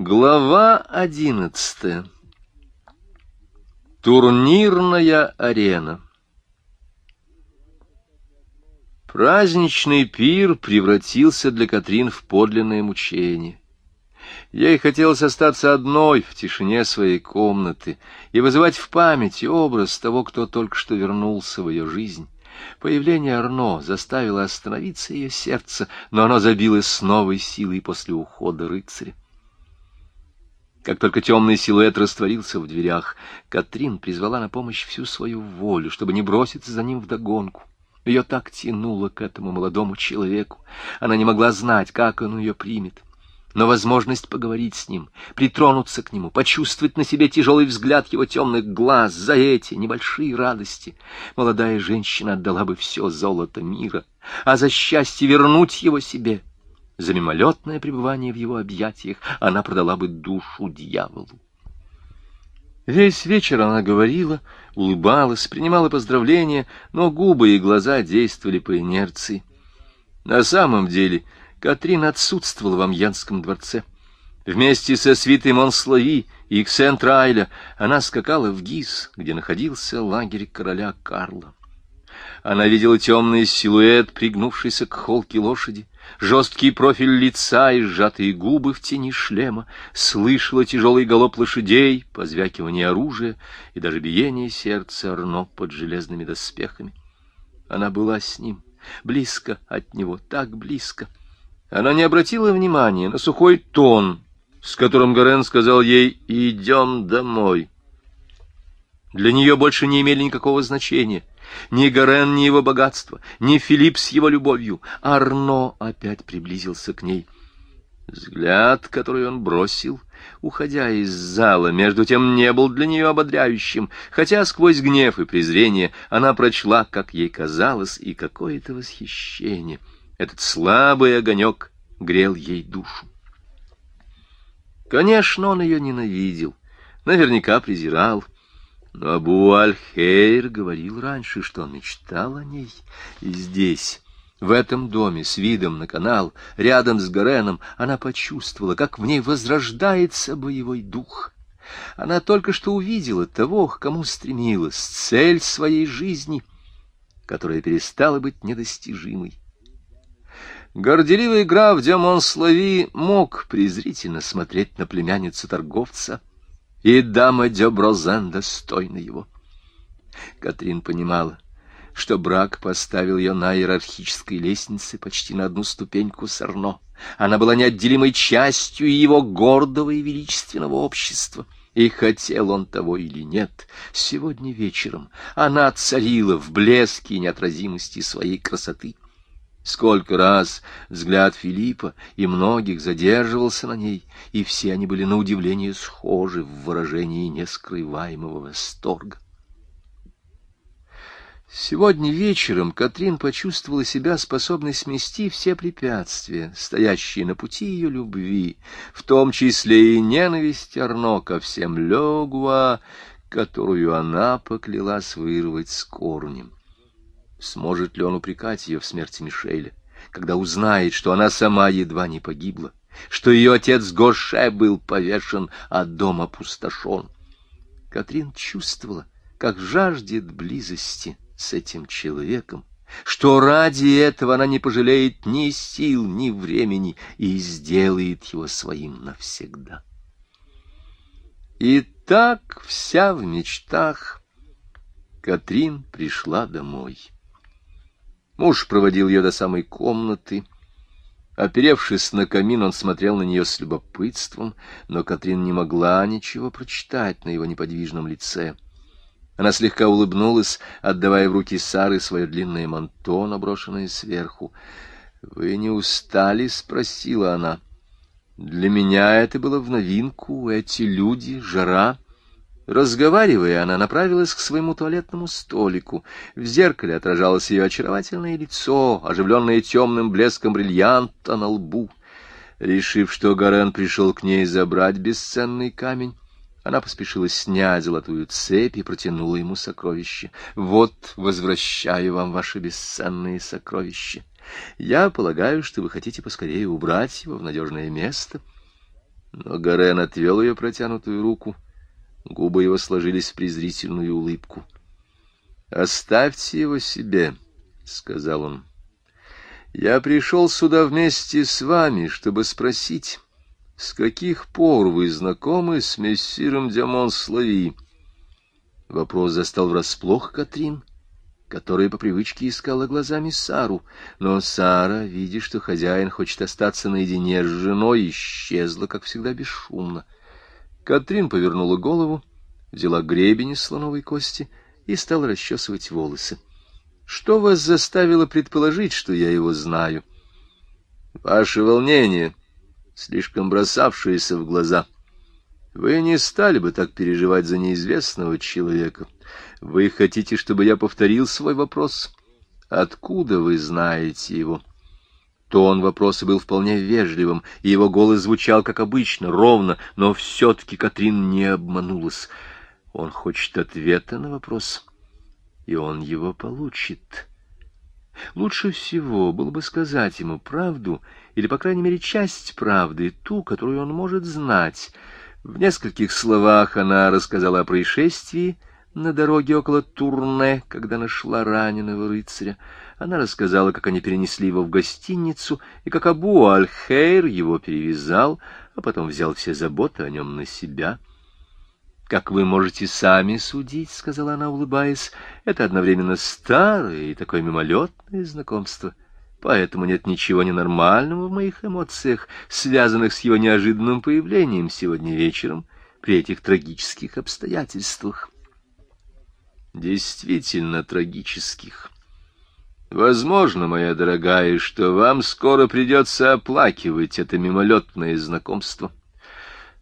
Глава одиннадцатая. Турнирная арена. Праздничный пир превратился для Катрин в подлинное мучение. Ей хотелось остаться одной в тишине своей комнаты и вызывать в памяти образ того, кто только что вернулся в ее жизнь. Появление Арно заставило остановиться ее сердце, но оно забилось с новой силой после ухода рыцаря. Как только темный силуэт растворился в дверях, Катрин призвала на помощь всю свою волю, чтобы не броситься за ним вдогонку. Ее так тянуло к этому молодому человеку. Она не могла знать, как он ее примет. Но возможность поговорить с ним, притронуться к нему, почувствовать на себе тяжелый взгляд его темных глаз за эти небольшие радости, молодая женщина отдала бы все золото мира, а за счастье вернуть его себе — за мимолетное пребывание в его объятиях она продала бы душу дьяволу. Весь вечер она говорила, улыбалась, принимала поздравления, но губы и глаза действовали по инерции. На самом деле Катрин отсутствовала в Амьянском дворце. Вместе со свитой Монслави и Ксентрайля она скакала в Гиз, где находился лагерь короля Карла. Она видела темный силуэт, пригнувшийся к холке лошади, жесткий профиль лица и сжатые губы в тени шлема, слышала тяжелый галоп лошадей, позвякивание оружия и даже биение сердца Арно под железными доспехами. Она была с ним, близко от него, так близко. Она не обратила внимания на сухой тон, с которым Горен сказал ей «идем домой». Для нее больше не имели никакого значения — ни Горен, ни его богатство, ни Филипп с его любовью. Арно опять приблизился к ней. Взгляд, который он бросил, уходя из зала, между тем не был для нее ободряющим, хотя сквозь гнев и презрение она прочла, как ей казалось, и какое-то восхищение. Этот слабый огонек грел ей душу. Конечно, он ее ненавидел, наверняка презирал, — но Абу Аль-Хейр говорил раньше, что он мечтал о ней. И здесь, в этом доме, с видом на канал, рядом с Гареном, она почувствовала, как в ней возрождается боевой дух. Она только что увидела того, к кому стремилась, цель своей жизни, которая перестала быть недостижимой. Горделивый граф де Монслави мог презрительно смотреть на племянницу торговца — и дама Дёброзен достойна его. Катрин понимала, что брак поставил ее на иерархической лестнице почти на одну ступеньку с Арно. Она была неотделимой частью его гордого и величественного общества. И хотел он того или нет, сегодня вечером она царила в блеске и неотразимости своей красоты. Сколько раз взгляд Филиппа и многих задерживался на ней, и все они были на удивление схожи в выражении нескрываемого восторга. Сегодня вечером Катрин почувствовала себя способной смести все препятствия, стоящие на пути ее любви, в том числе и ненависть Арно ко всем Легуа, которую она поклялась вырвать с корнем. Сможет ли он упрекать ее в смерти Мишеля, когда узнает, что она сама едва не погибла, что ее отец Гоше был повешен, а дом опустошен? Катрин чувствовала, как жаждет близости с этим человеком, что ради этого она не пожалеет ни сил, ни времени и сделает его своим навсегда. И так вся в мечтах Катрин пришла домой. Муж проводил ее до самой комнаты. Оперевшись на камин, он смотрел на нее с любопытством, но Катрин не могла ничего прочитать на его неподвижном лице. Она слегка улыбнулась, отдавая в руки Сары свое длинное манто, наброшенное сверху. — Вы не устали? — спросила она. — Для меня это было в новинку, эти люди, жара. Разговаривая, она направилась к своему туалетному столику. В зеркале отражалось ее очаровательное лицо, оживленное темным блеском бриллианта на лбу. Решив, что Гарен пришел к ней забрать бесценный камень, она поспешила снять золотую цепь и протянула ему сокровище. «Вот, возвращаю вам ваши бесценные сокровища. Я полагаю, что вы хотите поскорее убрать его в надежное место». Но Гарен отвел ее протянутую руку. Губы его сложились в презрительную улыбку. «Оставьте его себе», — сказал он. «Я пришел сюда вместе с вами, чтобы спросить, с каких пор вы знакомы с мессиром Демонслави?» Вопрос застал врасплох Катрин, которая по привычке искала глазами Сару, но Сара, видя, что хозяин хочет остаться наедине с женой, исчезла, как всегда, бесшумно. Катрин повернула голову, взяла гребень из слоновой кости и стала расчесывать волосы. Что вас заставило предположить, что я его знаю? Ваше волнение, слишком бросавшееся в глаза. Вы не стали бы так переживать за неизвестного человека. Вы хотите, чтобы я повторил свой вопрос? Откуда вы знаете его? Тон вопроса был вполне вежливым, и его голос звучал, как обычно, ровно, но все-таки Катрин не обманулась. Он хочет ответа на вопрос и он его получит. Лучше всего было бы сказать ему правду, или, по крайней мере, часть правды, ту, которую он может знать. В нескольких словах она рассказала о происшествии на дороге около Турне, когда нашла раненого рыцаря. Она рассказала, как они перенесли его в гостиницу, и как Абу Аль-Хейр его перевязал, а потом взял все заботы о нем на себя — «Как вы можете сами судить», — сказала она, улыбаясь, — «это одновременно старое и такое мимолетное знакомство. Поэтому нет ничего ненормального в моих эмоциях, связанных с его неожиданным появлением сегодня вечером при этих трагических обстоятельствах». «Действительно трагических». Возможно, моя дорогая, что вам скоро придется оплакивать это мимолетное знакомство.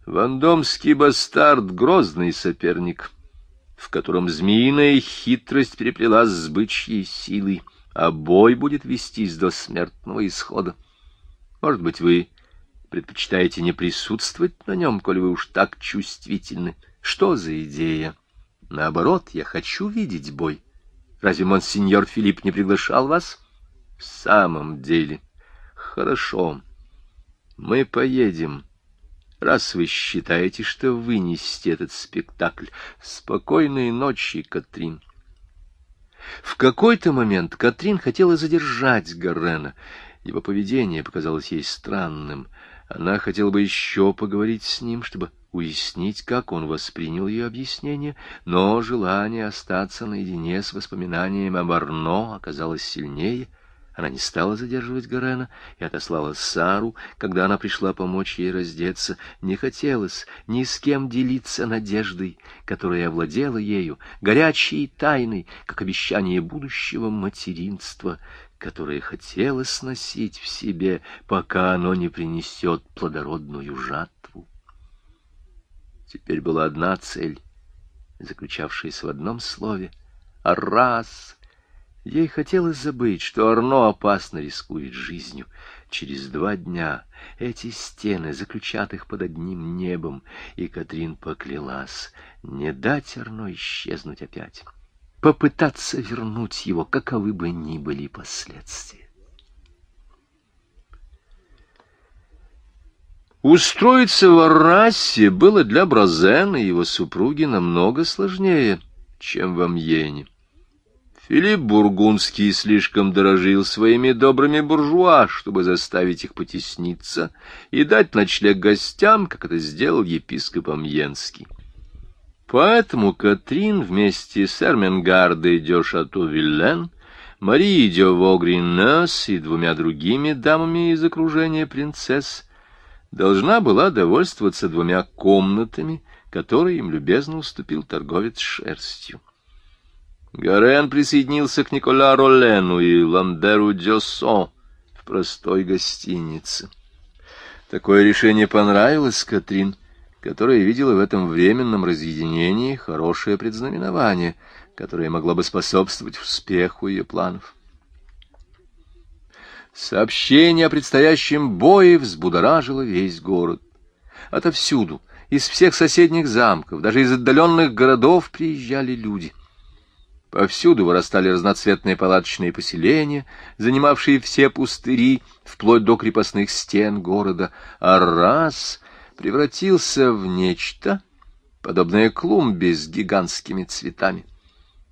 Вандомский бастард — грозный соперник, в котором змеиная хитрость переплелась с бычьей силой, а бой будет вестись до смертного исхода. Может быть, вы предпочитаете не присутствовать на нем, коли вы уж так чувствительны. Что за идея? Наоборот, я хочу видеть бой. Разве монсеньор Филипп не приглашал вас? В самом деле. Хорошо. Мы поедем раз вы считаете, что вынести этот спектакль. Спокойной ночи, Катрин. В какой-то момент Катрин хотела задержать Гаррена. Его поведение показалось ей странным. Она хотела бы еще поговорить с ним, чтобы уяснить, как он воспринял ее объяснение, но желание остаться наедине с воспоминанием об Арно оказалось сильнее — она не стала задерживать Гарена и отослала Сару, когда она пришла помочь ей раздеться. Не хотелось ни с кем делиться надеждой, которая овладела ею, горячей тайной, как обещание будущего материнства, которое хотелось носить в себе, пока оно не принесет плодородную жатву. Теперь была одна цель, заключавшаяся в одном слове — «Арас!» Ей хотелось забыть, что Арно опасно рискует жизнью. Через два дня эти стены заключат их под одним небом, и Катрин поклялась не дать Арно исчезнуть опять, попытаться вернуть его, каковы бы ни были последствия. Устроиться в Аррасе было для Бразена и его супруги намного сложнее, чем в Амьене. Филипп Бургундский слишком дорожил своими добрыми буржуа, чтобы заставить их потесниться и дать ночлег гостям, как это сделал епископ Амьенский. Поэтому Катрин вместе с Эрменгардой де Шато-Виллен, Марией де Вогринес и двумя другими дамами из окружения принцесс должна была довольствоваться двумя комнатами, которые им любезно уступил торговец шерстью. Гарен присоединился к Никола Роллену и Ламберу Дёсо в простой гостинице. Такое решение понравилось Катрин, которая видела в этом временном разъединении хорошее предзнаменование, которое могло бы способствовать успеху ее планов. Сообщение о предстоящем бое взбудоражило весь город. Отовсюду, из всех соседних замков, даже из отдаленных городов приезжали люди — Повсюду вырастали разноцветные палаточные поселения, занимавшие все пустыри, вплоть до крепостных стен города. А раз превратился в нечто, подобное клумбе с гигантскими цветами.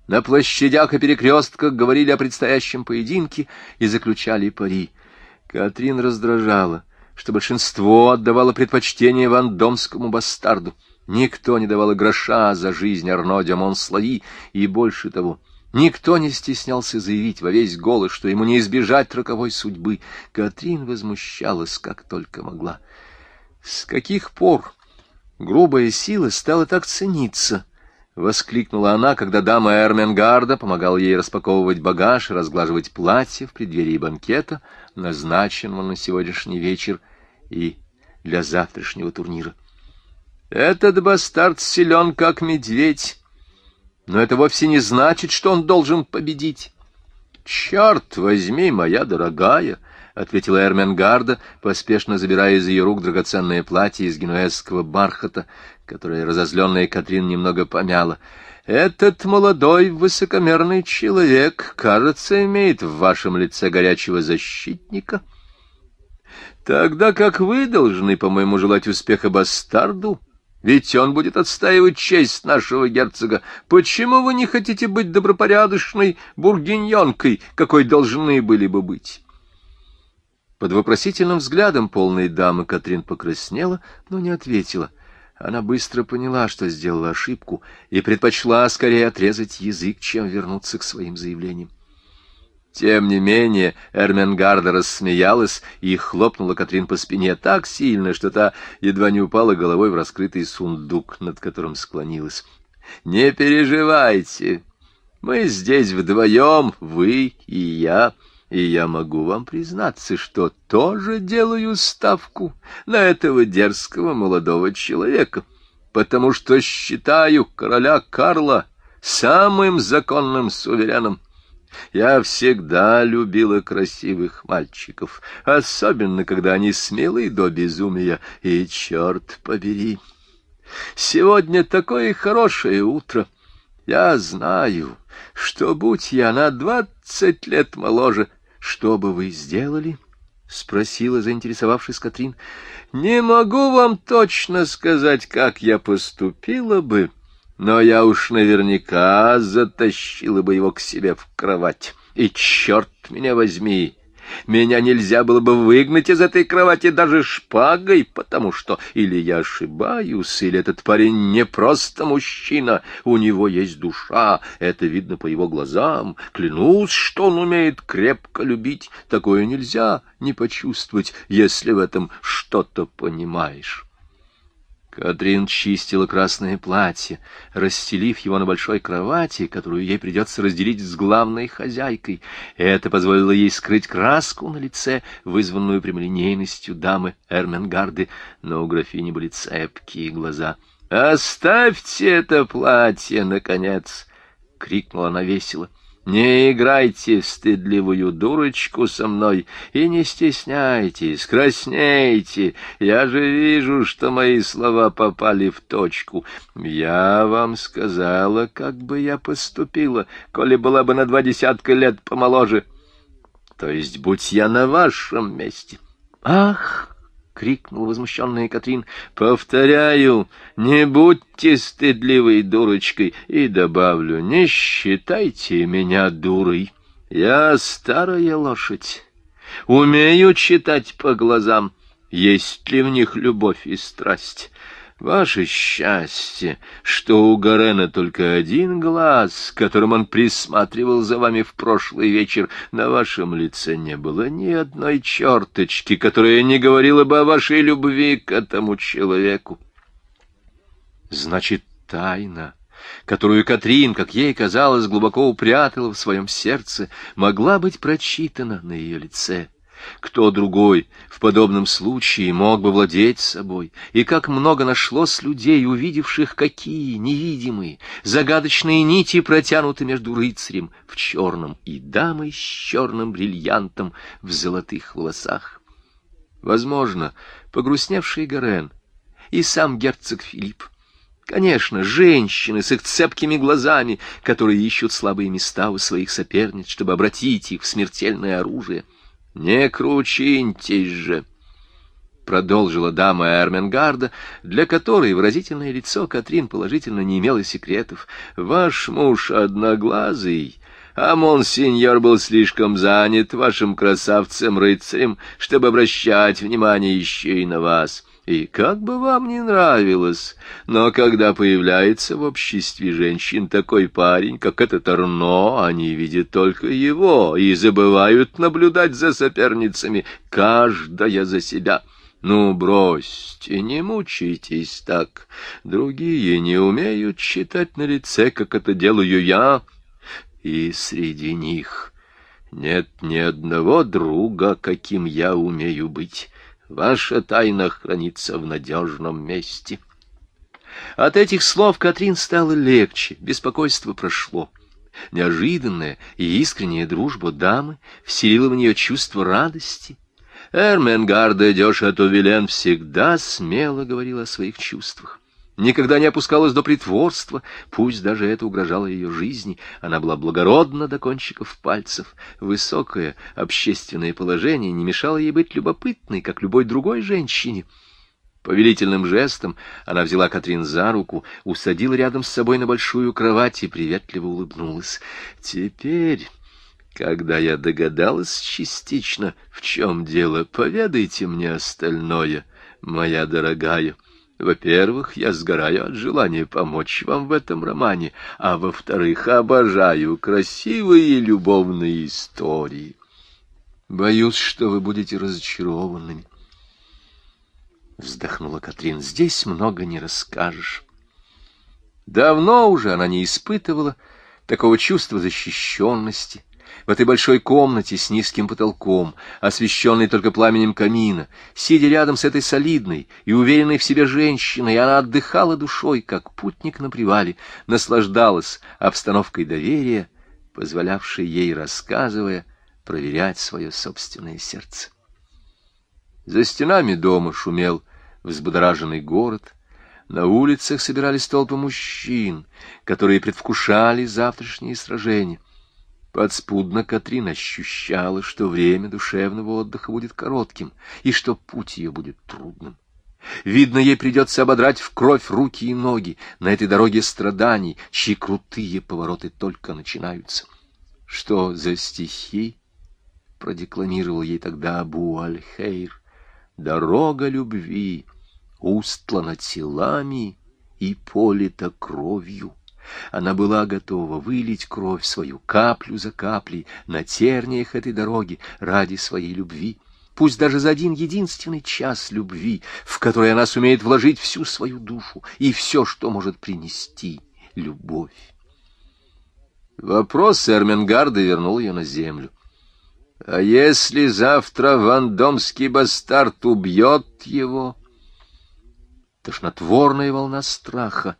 На площадях и перекрестках говорили о предстоящем поединке и заключали пари. Катрин раздражала, что большинство отдавало предпочтение вандомскому бастарду. Никто не давал гроша за жизнь Арно де и больше того, никто не стеснялся заявить во весь голос, что ему не избежать роковой судьбы. Катрин возмущалась, как только могла. С каких пор грубая сила стала так цениться? — воскликнула она, когда дама Эрменгарда помогала ей распаковывать багаж и разглаживать платье в преддверии банкета, назначенного на сегодняшний вечер и для завтрашнего турнира. «Этот бастард силен, как медведь, но это вовсе не значит, что он должен победить. Черт возьми, моя дорогая!» — ответила Эрменгарда, поспешно забирая из ее рук драгоценное платье из генуэзского бархата, которое разозленная Катрин немного помяла. «Этот молодой высокомерный человек, кажется, имеет в вашем лице горячего защитника. Тогда как вы должны, по-моему, желать успеха бастарду, ведь он будет отстаивать честь нашего герцога. Почему вы не хотите быть добропорядочной бургиньонкой, какой должны были бы быть?» Под вопросительным взглядом полной дамы Катрин покраснела, но не ответила. Она быстро поняла, что сделала ошибку, и предпочла скорее отрезать язык, чем вернуться к своим заявлениям. Тем не менее Эрменгарда рассмеялась и хлопнула Катрин по спине так сильно, что та едва не упала головой в раскрытый сундук, над которым склонилась. — Не переживайте, мы здесь вдвоем, вы и я и я могу вам признаться, что тоже делаю ставку на этого дерзкого молодого человека, потому что считаю короля Карла самым законным сувереном. Я всегда любила красивых мальчиков, особенно когда они смелы до безумия, и черт побери. Сегодня такое хорошее утро. Я знаю, что, будь я на двадцать лет моложе, что бы вы сделали? — спросила, заинтересовавшись Катрин. — Не могу вам точно сказать, как я поступила бы, но я уж наверняка затащила бы его к себе в кровать. И черт меня возьми! Меня нельзя было бы выгнать из этой кровати даже шпагой, потому что или я ошибаюсь, или этот парень не просто мужчина, у него есть душа, это видно по его глазам. Клянусь, что он умеет крепко любить, такое нельзя не почувствовать, если в этом что-то понимаешь. Катрин чистила красное платье, расстелив его на большой кровати, которую ей придется разделить с главной хозяйкой. Это позволило ей скрыть краску на лице, вызванную прямолинейностью дамы Эрменгарды, но у графини были цепкие глаза. «Оставьте это платье, наконец!» — крикнула она весело. Не играйте стыдливую дурочку со мной и не стесняйтесь, краснейте. Я же вижу, что мои слова попали в точку. Я вам сказала, как бы я поступила, коли была бы на два десятка лет помоложе. То есть, будь я на вашем месте. Ах! — крикнул возмущенная Катрин. — Повторяю, не будьте стыдливой дурочкой, и добавлю, не считайте меня дурой. Я старая лошадь, умею читать по глазам, есть ли в них любовь и страсть. Ваше счастье, что у Гарена только один глаз, которым он присматривал за вами в прошлый вечер. На вашем лице не было ни одной черточки, которая не говорила бы о вашей любви к этому человеку. Значит, тайна, которую Катрин, как ей казалось, глубоко упрятала в своем сердце, могла быть прочитана на ее лице. Кто другой в подобном случае мог бы владеть собой? И как много нашлось людей, увидевших, какие невидимые, загадочные нити протянуты между рыцарем в черном и дамой с черным бриллиантом в золотых волосах. Возможно, погрустневший Гарен и сам герцог Филипп. Конечно, женщины с их цепкими глазами, которые ищут слабые места у своих соперниц, чтобы обратить их в смертельное оружие — не кручиньтесь же. продолжила дама Эрменгарда, для которой выразительное лицо Катрин положительно не имело секретов. «Ваш муж одноглазый, а монсеньор был слишком занят вашим красавцем-рыцарем, чтобы обращать внимание еще и на вас». И как бы вам ни нравилось, но когда появляется в обществе женщин такой парень, как этот Арно, они видят только его и забывают наблюдать за соперницами, каждая за себя. Ну, бросьте, не мучайтесь так. Другие не умеют читать на лице, как это делаю я. И среди них нет ни одного друга, каким я умею быть. Ваша тайна хранится в надежном месте. От этих слов Катрин стало легче, беспокойство прошло. Неожиданная и искренняя дружба дамы вселила в нее чувство радости — Эрменгарда Дёша-Тувилен всегда смело говорила о своих чувствах. Никогда не опускалась до притворства, пусть даже это угрожало ее жизни. Она была благородна до кончиков пальцев. Высокое общественное положение не мешало ей быть любопытной, как любой другой женщине. Повелительным жестом она взяла Катрин за руку, усадила рядом с собой на большую кровать и приветливо улыбнулась. «Теперь...» Когда я догадалась частично, в чем дело, поведайте мне остальное, моя дорогая. Во-первых, я сгораю от желания помочь вам в этом романе, а во-вторых, обожаю красивые любовные истории. Боюсь, что вы будете разочарованными. Вздохнула Катрин. Здесь много не расскажешь. Давно уже она не испытывала такого чувства защищенности, в этой большой комнате с низким потолком, освещенной только пламенем камина, сидя рядом с этой солидной и уверенной в себе женщиной, она отдыхала душой, как путник на привале, наслаждалась обстановкой доверия, позволявшей ей, рассказывая, проверять свое собственное сердце. За стенами дома шумел взбудораженный город, на улицах собирались толпы мужчин, которые предвкушали завтрашние сражения. Подспудно Катрин ощущала, что время душевного отдыха будет коротким, и что путь ее будет трудным. Видно, ей придется ободрать в кровь руки и ноги на этой дороге страданий, чьи крутые повороты только начинаются. Что за стихи? — продекламировал ей тогда Абу Аль-Хейр. «Дорога любви устлана телами и полита кровью». Она была готова вылить кровь свою каплю за каплей на терниях этой дороги ради своей любви, пусть даже за один единственный час любви, в который она сумеет вложить всю свою душу и все, что может принести любовь. Вопрос Эрменгарда вернул ее на землю. А если завтра вандомский бастард убьет его? Тошнотворная волна страха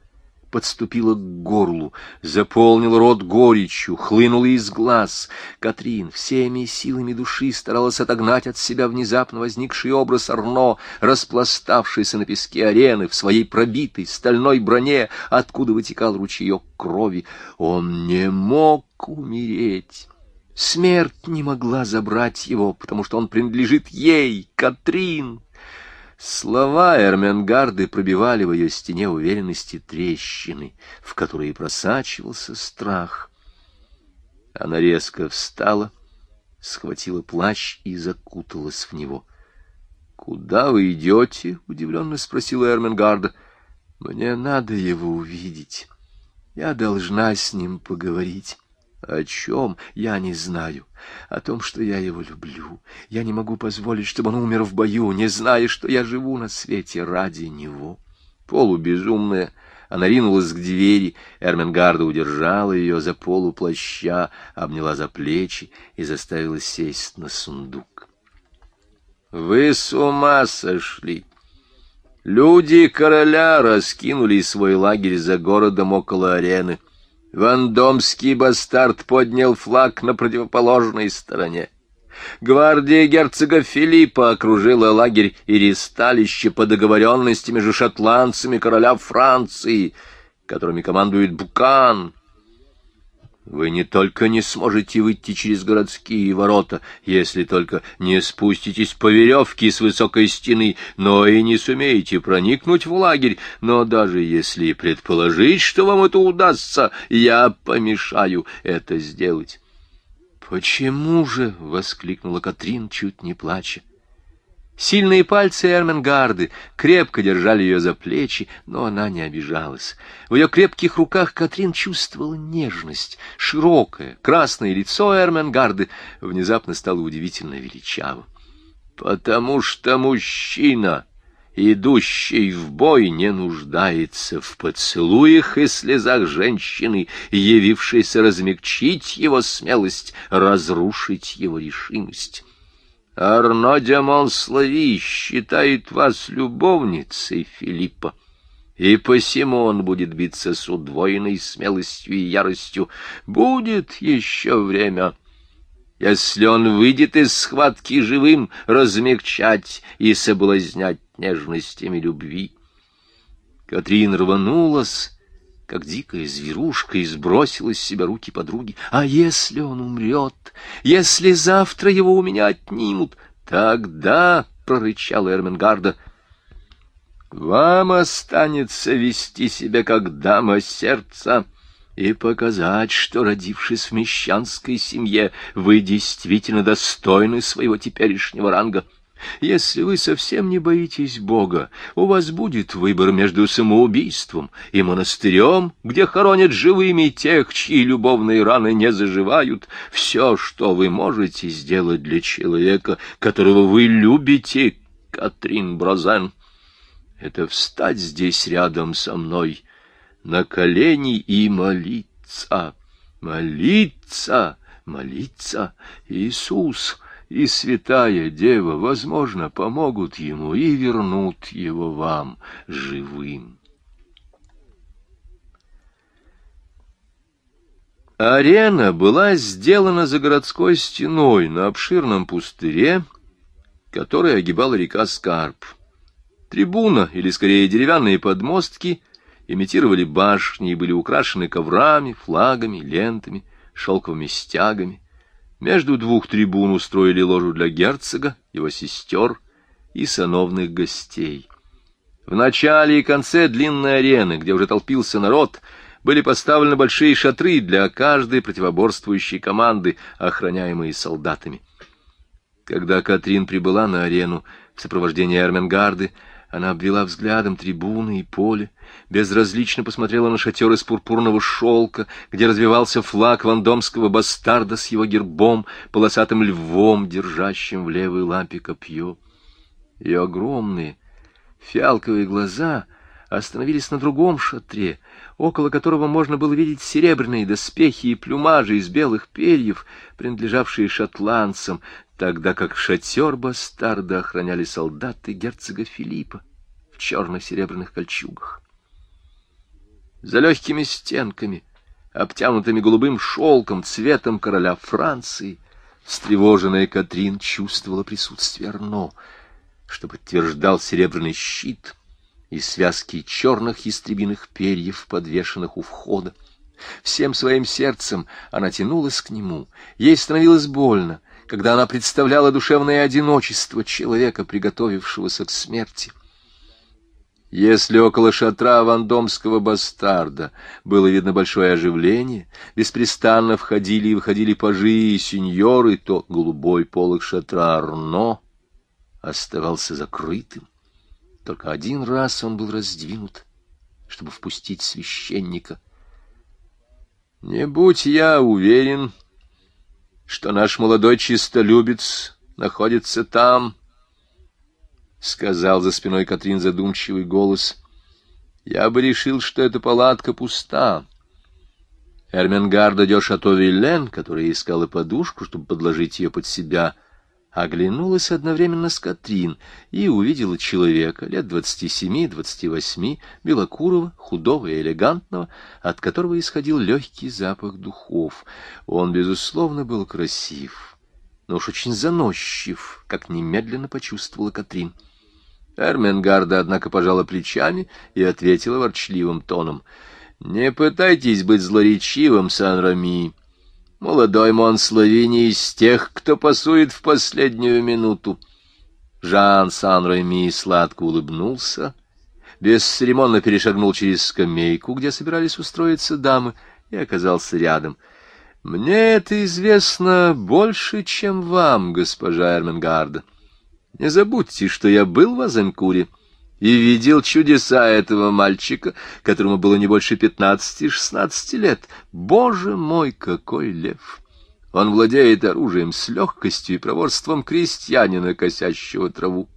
подступила к горлу, заполнил рот горечью, хлынула из глаз. Катрин всеми силами души старалась отогнать от себя внезапно возникший образ Арно, распластавшийся на песке арены в своей пробитой стальной броне, откуда вытекал ручеек крови. Он не мог умереть. Смерть не могла забрать его, потому что он принадлежит ей, Катрин. Слова Эрменгарды пробивали в ее стене уверенности трещины, в которые просачивался страх. Она резко встала, схватила плащ и закуталась в него. — Куда вы идете? — удивленно спросила Эрменгарда. — Мне надо его увидеть. Я должна с ним поговорить. О чем, я не знаю. О том, что я его люблю. Я не могу позволить, чтобы он умер в бою, не зная, что я живу на свете ради него. Полубезумная, она ринулась к двери. Эрменгарда удержала ее за полу плаща, обняла за плечи и заставила сесть на сундук. «Вы с ума сошли!» Люди короля раскинули свой лагерь за городом около арены. Вандомский бастард поднял флаг на противоположной стороне. Гвардия герцога Филиппа окружила лагерь и ресталище по договоренности между шотландцами короля Франции, которыми командует Букан. Вы не только не сможете выйти через городские ворота, если только не спуститесь по веревке с высокой стены, но и не сумеете проникнуть в лагерь. Но даже если предположить, что вам это удастся, я помешаю это сделать. — Почему же? — воскликнула Катрин, чуть не плача. Сильные пальцы Эрменгарды крепко держали ее за плечи, но она не обижалась. В ее крепких руках Катрин чувствовала нежность. Широкое, красное лицо Эрменгарды внезапно стало удивительно величавым. «Потому что мужчина, идущий в бой, не нуждается в поцелуях и слезах женщины, явившейся размягчить его смелость, разрушить его решимость». Арно де Монслави считает вас любовницей Филиппа, и посему он будет биться с удвоенной смелостью и яростью. Будет еще время, если он выйдет из схватки живым, размягчать и соблазнять нежностями любви. Катрин рванулась, как дикая зверушка, и сбросила с себя руки подруги. А если он умрет? Если завтра его у меня отнимут? Тогда, — прорычал Эрменгарда, — вам останется вести себя как дама сердца и показать, что, родившись в мещанской семье, вы действительно достойны своего теперешнего ранга. Если вы совсем не боитесь Бога, у вас будет выбор между самоубийством и монастырем, где хоронят живыми тех, чьи любовные раны не заживают. Все, что вы можете сделать для человека, которого вы любите, Катрин Бразен, это встать здесь рядом со мной, на колени и молиться, молиться, молиться. Иисус — и святая дева, возможно, помогут ему и вернут его вам живым. Арена была сделана за городской стеной на обширном пустыре, который огибала река Скарп. Трибуна, или скорее деревянные подмостки, имитировали башни и были украшены коврами, флагами, лентами, шелковыми стягами. Между двух трибун устроили ложу для герцога, его сестер и сановных гостей. В начале и конце длинной арены, где уже толпился народ, были поставлены большие шатры для каждой противоборствующей команды, охраняемые солдатами. Когда Катрин прибыла на арену в сопровождении Эрменгарды, она обвела взглядом трибуны и поле, безразлично посмотрела на шатер из пурпурного шелка, где развивался флаг вандомского бастарда с его гербом, полосатым львом, держащим в левой лапе копье. Ее огромные фиалковые глаза остановились на другом шатре, около которого можно было видеть серебряные доспехи и плюмажи из белых перьев, принадлежавшие шотландцам, тогда как шатер бастарда охраняли солдаты герцога Филиппа в черно-серебряных кольчугах. За легкими стенками, обтянутыми голубым шелком цветом короля Франции, встревоженная Катрин чувствовала присутствие Арно, что подтверждал серебряный щит и связки черных ястребиных перьев, подвешенных у входа. Всем своим сердцем она тянулась к нему, ей становилось больно, когда она представляла душевное одиночество человека, приготовившегося к смерти. Если около шатра вандомского бастарда было видно большое оживление, беспрестанно входили и выходили пажи и сеньоры, то голубой полог шатра Арно оставался закрытым. Только один раз он был раздвинут, чтобы впустить священника. Не будь я уверен, что наш молодой чистолюбец находится там, — сказал за спиной Катрин задумчивый голос. — Я бы решил, что эта палатка пуста. Эрменгарда де Шато-Виллен, которая искала подушку, чтобы подложить ее под себя, — оглянулась одновременно с Катрин и увидела человека лет двадцати семи-двадцати восьми, белокурого, худого и элегантного, от которого исходил легкий запах духов. Он, безусловно, был красив, но уж очень заносчив, как немедленно почувствовала Катрин. Эрменгарда, однако, пожала плечами и ответила ворчливым тоном — Не пытайтесь быть злоречивым, Сан-Рами. Молодой Монслави не из тех, кто пасует в последнюю минуту. Жан Сан-Реми сладко улыбнулся, бесцеремонно перешагнул через скамейку, где собирались устроиться дамы, и оказался рядом. «Мне это известно больше, чем вам, госпожа Эрменгарда. Не забудьте, что я был в Азенкуре» и видел чудеса этого мальчика, которому было не больше пятнадцати-шестнадцати лет. Боже мой, какой лев! Он владеет оружием с легкостью и проворством крестьянина, косящего траву.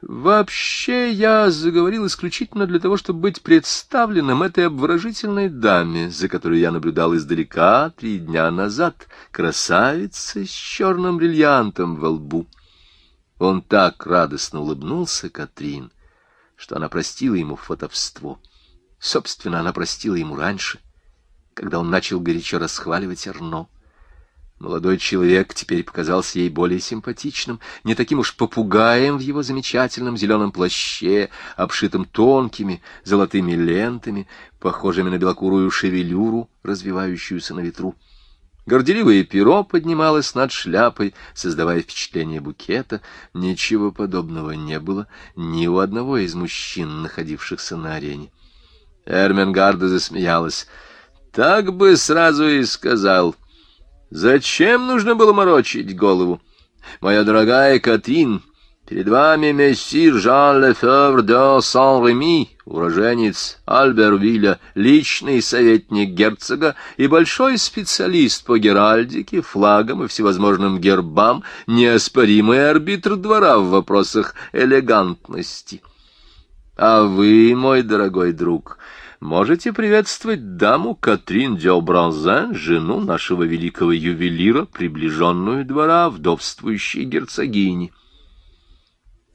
Вообще я заговорил исключительно для того, чтобы быть представленным этой обворожительной даме, за которой я наблюдал издалека три дня назад, красавица с черным бриллиантом во лбу. Он так радостно улыбнулся Катрин, что она простила ему фотовство. Собственно, она простила ему раньше, когда он начал горячо расхваливать Арно. Молодой человек теперь показался ей более симпатичным, не таким уж попугаем в его замечательном зеленом плаще, обшитом тонкими золотыми лентами, похожими на белокурую шевелюру, развивающуюся на ветру. Горделивое перо поднималось над шляпой, создавая впечатление букета. Ничего подобного не было ни у одного из мужчин, находившихся на арене. Эрменгарда засмеялась. «Так бы сразу и сказал. Зачем нужно было морочить голову? Моя дорогая Катрин, Перед вами мессир Жан Лефевр де Сан-Реми, уроженец Альбервилля, личный советник герцога и большой специалист по геральдике, флагам и всевозможным гербам, неоспоримый арбитр двора в вопросах элегантности. А вы, мой дорогой друг, можете приветствовать даму Катрин Дёбранзен, жену нашего великого ювелира, приближенную двора вдовствующей герцогини.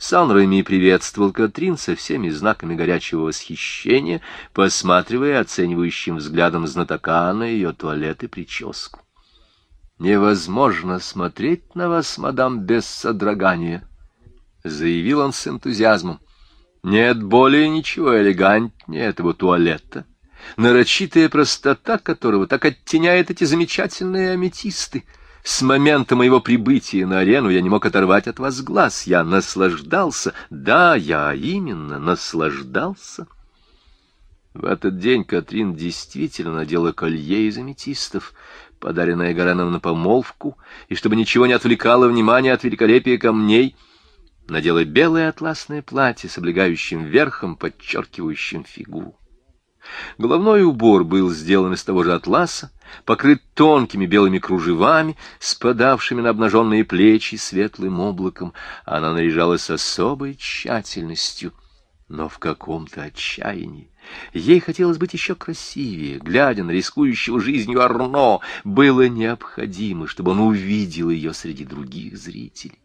Сан-Реми приветствовал Катрин со всеми знаками горячего восхищения, посматривая оценивающим взглядом знатока на ее туалет и прическу. «Невозможно смотреть на вас, мадам, без содрогания», — заявил он с энтузиазмом. «Нет более ничего элегантнее этого туалета, нарочитая простота которого так оттеняет эти замечательные аметисты». С момента моего прибытия на арену я не мог оторвать от вас глаз. Я наслаждался. Да, я именно наслаждался. В этот день Катрин действительно надела колье из аметистов, подаренное Гареном на помолвку, и чтобы ничего не отвлекало внимания от великолепия камней, надела белое атласное платье с облегающим верхом, подчеркивающим фигуру. Головной убор был сделан из того же атласа, покрыт тонкими белыми кружевами, спадавшими на обнаженные плечи светлым облаком. Она наряжалась особой тщательностью, но в каком-то отчаянии. Ей хотелось быть еще красивее, глядя на рискующего жизнью Арно. Было необходимо, чтобы он увидел ее среди других зрителей.